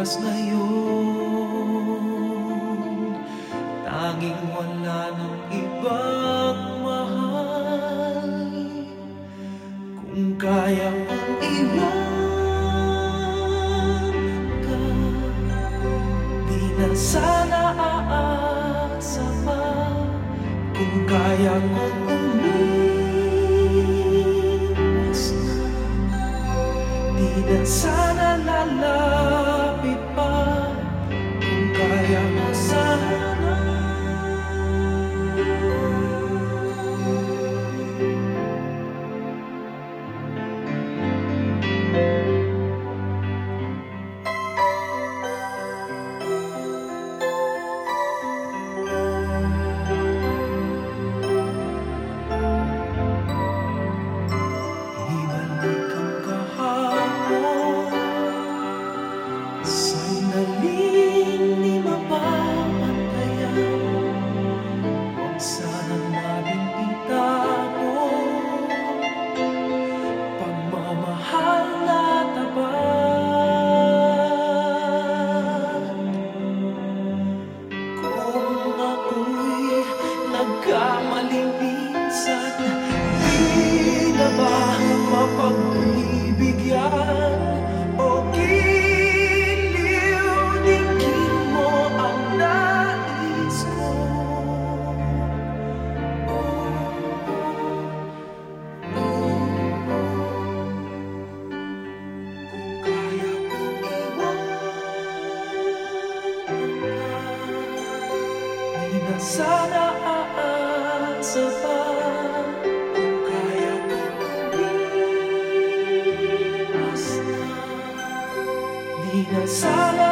umiiwas ngayon Tanging wala ng ibang mahal. Kung kaya kong iwan ka Di na sana aasa pa Kung kaya kong umiwas na Di na sana sana aasa pa kaya kong umiwas na. Di na sana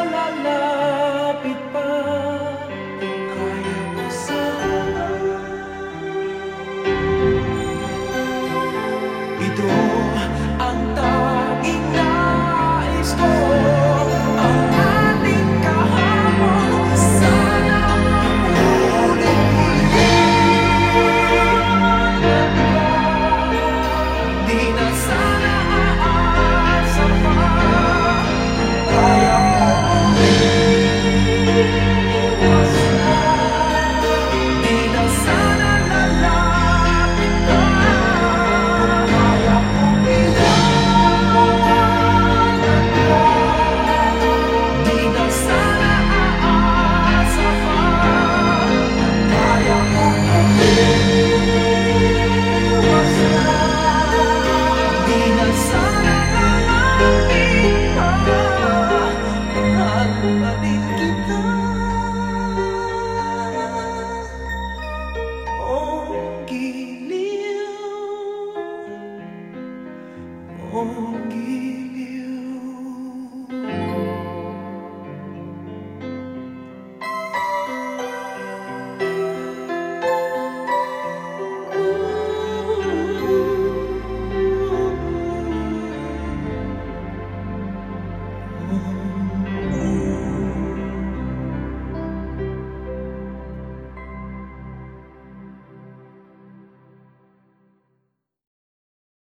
Oh.